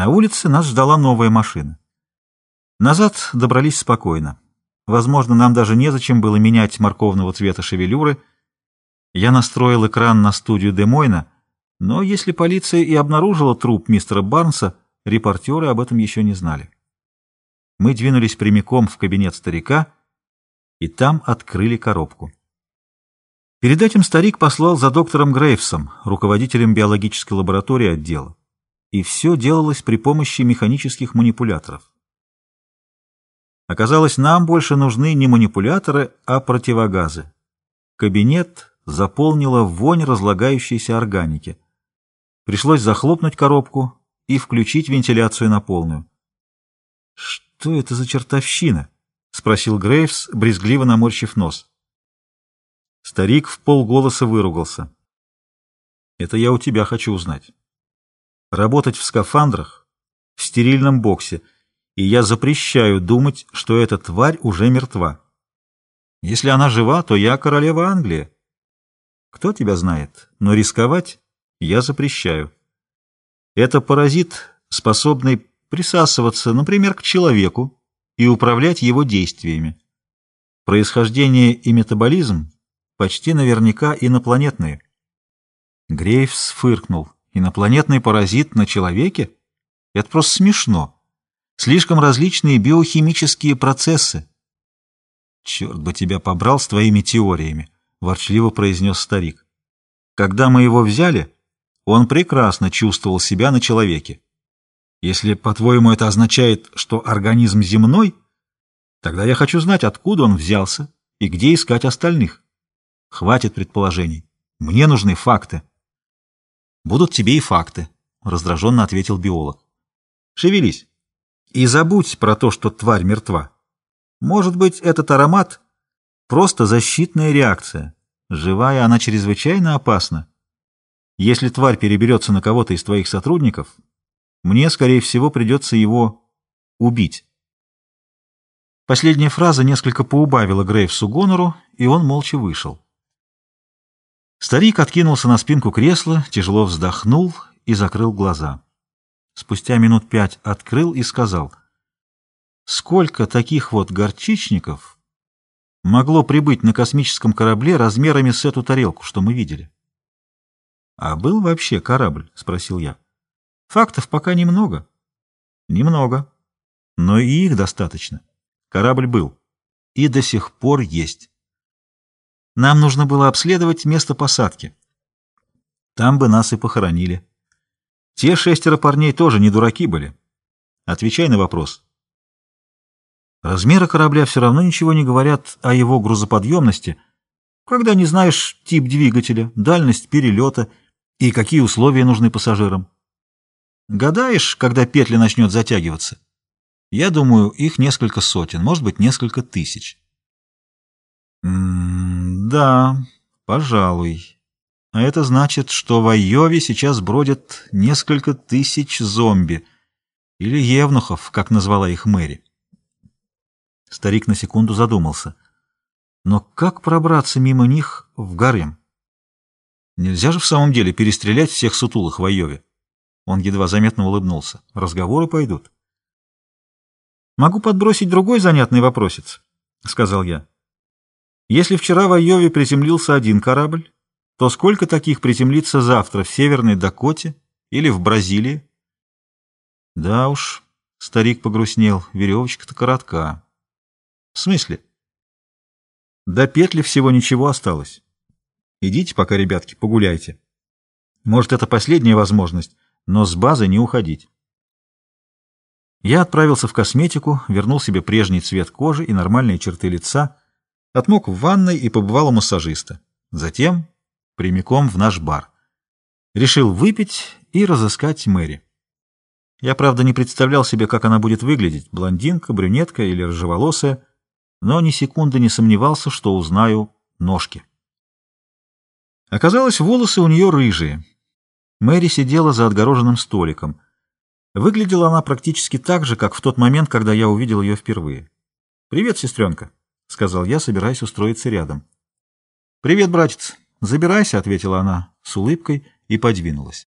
На улице нас ждала новая машина. Назад добрались спокойно. Возможно, нам даже незачем было менять морковного цвета шевелюры. Я настроил экран на студию Демойна, но если полиция и обнаружила труп мистера Барнса, репортеры об этом еще не знали. Мы двинулись прямиком в кабинет старика, и там открыли коробку. Перед этим старик послал за доктором Грейвсом, руководителем биологической лаборатории отдела и все делалось при помощи механических манипуляторов. Оказалось, нам больше нужны не манипуляторы, а противогазы. Кабинет заполнила вонь разлагающейся органики. Пришлось захлопнуть коробку и включить вентиляцию на полную. «Что это за чертовщина?» — спросил Грейвс, брезгливо наморщив нос. Старик в полголоса выругался. «Это я у тебя хочу узнать работать в скафандрах, в стерильном боксе, и я запрещаю думать, что эта тварь уже мертва. Если она жива, то я королева Англии. Кто тебя знает, но рисковать я запрещаю. Это паразит, способный присасываться, например, к человеку и управлять его действиями. Происхождение и метаболизм почти наверняка инопланетные. Грейвс фыркнул. Инопланетный паразит на человеке? Это просто смешно. Слишком различные биохимические процессы. Черт бы тебя побрал с твоими теориями, ворчливо произнес старик. Когда мы его взяли, он прекрасно чувствовал себя на человеке. Если, по-твоему, это означает, что организм земной, тогда я хочу знать, откуда он взялся и где искать остальных. Хватит предположений. Мне нужны факты. Будут тебе и факты, — раздраженно ответил биолог. Шевелись и забудь про то, что тварь мертва. Может быть, этот аромат — просто защитная реакция. Живая она чрезвычайно опасна. Если тварь переберется на кого-то из твоих сотрудников, мне, скорее всего, придется его убить. Последняя фраза несколько поубавила Грейвсу гонору, и он молча вышел. Старик откинулся на спинку кресла, тяжело вздохнул и закрыл глаза. Спустя минут пять открыл и сказал, «Сколько таких вот горчичников могло прибыть на космическом корабле размерами с эту тарелку, что мы видели?» «А был вообще корабль?» — спросил я. «Фактов пока немного». «Немного. Но и их достаточно. Корабль был. И до сих пор есть». Нам нужно было обследовать место посадки. Там бы нас и похоронили. Те шестеро парней тоже не дураки были. Отвечай на вопрос. Размеры корабля все равно ничего не говорят о его грузоподъемности, когда не знаешь тип двигателя, дальность перелета и какие условия нужны пассажирам. Гадаешь, когда петля начнет затягиваться? Я думаю, их несколько сотен, может быть, несколько тысяч. Да, пожалуй. А это значит, что в Айове сейчас бродят несколько тысяч зомби. Или евнухов, как назвала их Мэри. Старик на секунду задумался. Но как пробраться мимо них в гарем? Нельзя же в самом деле перестрелять всех сутулых в Айове. Он едва заметно улыбнулся. Разговоры пойдут. «Могу подбросить другой занятный вопросец», — сказал я. Если вчера в Айове приземлился один корабль, то сколько таких приземлится завтра в Северной Дакоте или в Бразилии? Да уж, старик погрустнел, веревочка-то коротка. В смысле? До петли всего ничего осталось. Идите пока, ребятки, погуляйте. Может, это последняя возможность, но с базы не уходить. Я отправился в косметику, вернул себе прежний цвет кожи и нормальные черты лица — Отмок в ванной и побывал у массажиста. Затем прямиком в наш бар. Решил выпить и разыскать Мэри. Я, правда, не представлял себе, как она будет выглядеть, блондинка, брюнетка или рыжеволосая, но ни секунды не сомневался, что узнаю ножки. Оказалось, волосы у нее рыжие. Мэри сидела за отгороженным столиком. Выглядела она практически так же, как в тот момент, когда я увидел ее впервые. «Привет, сестренка!» — сказал я, собираясь устроиться рядом. «Привет, братец. Забирайся», — ответила она с улыбкой и подвинулась.